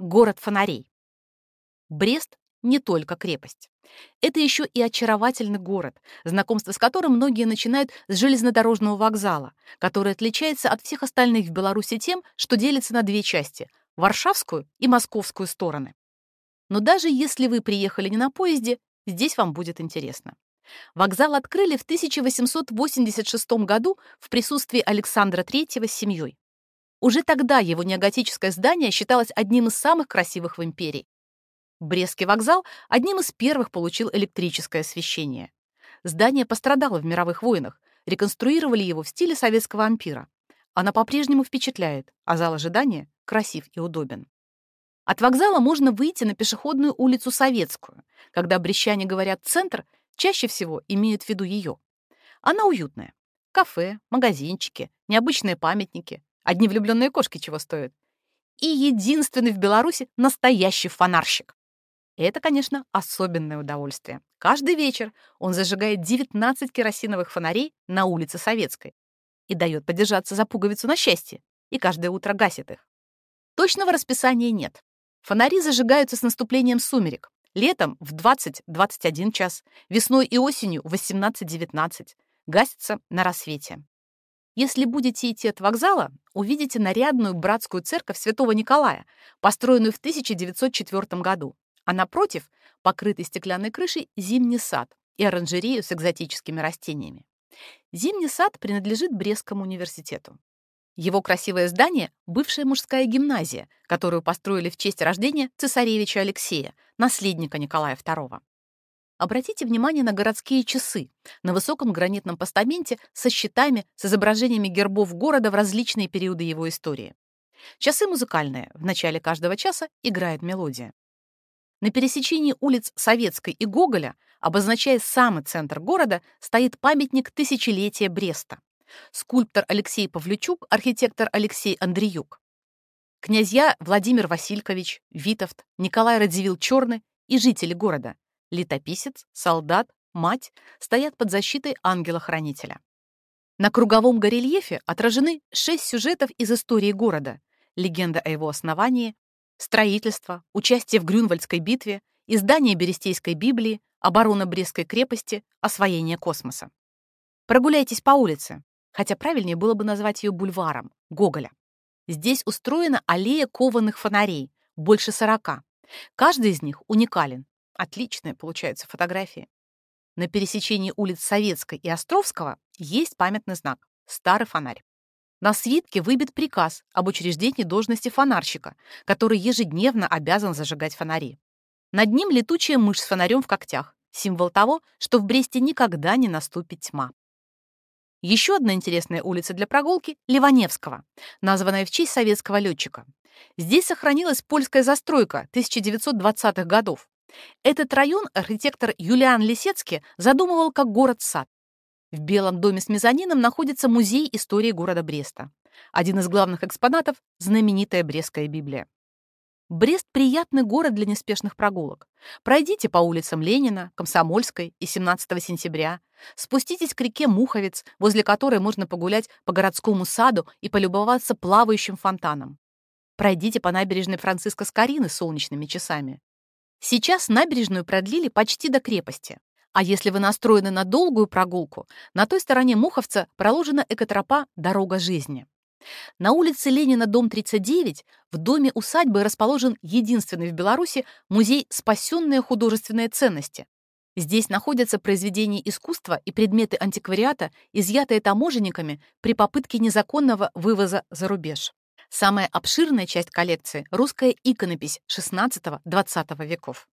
город фонарей. Брест не только крепость. Это еще и очаровательный город, знакомство с которым многие начинают с железнодорожного вокзала, который отличается от всех остальных в Беларуси тем, что делится на две части – Варшавскую и Московскую стороны. Но даже если вы приехали не на поезде, здесь вам будет интересно. Вокзал открыли в 1886 году в присутствии Александра III с семьей. Уже тогда его неоготическое здание считалось одним из самых красивых в империи. Брестский вокзал одним из первых получил электрическое освещение. Здание пострадало в мировых войнах, реконструировали его в стиле советского ампира. Она по-прежнему впечатляет, а зал ожидания красив и удобен. От вокзала можно выйти на пешеходную улицу Советскую. Когда брещане говорят «центр», чаще всего имеют в виду ее. Она уютная. Кафе, магазинчики, необычные памятники. Одни влюбленные кошки чего стоят. И единственный в Беларуси настоящий фонарщик. Это, конечно, особенное удовольствие. Каждый вечер он зажигает 19 керосиновых фонарей на улице Советской и дает подержаться за пуговицу на счастье, и каждое утро гасит их. Точного расписания нет. Фонари зажигаются с наступлением сумерек. Летом в 20-21 час, весной и осенью в 18-19. Гасятся на рассвете. Если будете идти от вокзала, увидите нарядную братскую церковь Святого Николая, построенную в 1904 году а напротив, покрытый стеклянной крышей, зимний сад и оранжерею с экзотическими растениями. Зимний сад принадлежит Брестскому университету. Его красивое здание — бывшая мужская гимназия, которую построили в честь рождения цесаревича Алексея, наследника Николая II. Обратите внимание на городские часы на высоком гранитном постаменте со щитами с изображениями гербов города в различные периоды его истории. Часы музыкальные, в начале каждого часа играет мелодия. На пересечении улиц Советской и Гоголя, обозначая самый центр города, стоит памятник тысячелетия Бреста. Скульптор Алексей Павлючук, архитектор Алексей Андреюк. Князья Владимир Василькович, Витовт, Николай Радзивилл Черный и жители города, летописец, солдат, мать, стоят под защитой ангела-хранителя. На круговом горельефе отражены шесть сюжетов из истории города, легенда о его основании, строительство, участие в Грюнвальдской битве, издание Берестейской Библии, оборона Брестской крепости, освоение космоса. Прогуляйтесь по улице, хотя правильнее было бы назвать ее бульваром, Гоголя. Здесь устроена аллея кованых фонарей, больше сорока. Каждый из них уникален. Отличные получаются фотографии. На пересечении улиц Советской и Островского есть памятный знак — старый фонарь. На свитке выбит приказ об учреждении должности фонарщика, который ежедневно обязан зажигать фонари. Над ним летучая мышь с фонарем в когтях, символ того, что в Бресте никогда не наступит тьма. Еще одна интересная улица для прогулки — Ливаневского, названная в честь советского летчика. Здесь сохранилась польская застройка 1920-х годов. Этот район архитектор Юлиан Лисецкий задумывал как город-сад. В Белом доме с мезонином находится музей истории города Бреста. Один из главных экспонатов — знаменитая Брестская Библия. Брест — приятный город для неспешных прогулок. Пройдите по улицам Ленина, Комсомольской и 17 сентября. Спуститесь к реке Муховец, возле которой можно погулять по городскому саду и полюбоваться плавающим фонтаном. Пройдите по набережной Франциска Скорины солнечными часами. Сейчас набережную продлили почти до крепости. А если вы настроены на долгую прогулку, на той стороне Муховца проложена экотропа «Дорога жизни». На улице Ленина, дом 39, в доме усадьбы расположен единственный в Беларуси музей «Спасенные художественные ценности». Здесь находятся произведения искусства и предметы антиквариата, изъятые таможенниками при попытке незаконного вывоза за рубеж. Самая обширная часть коллекции — русская иконопись XVI-XX веков.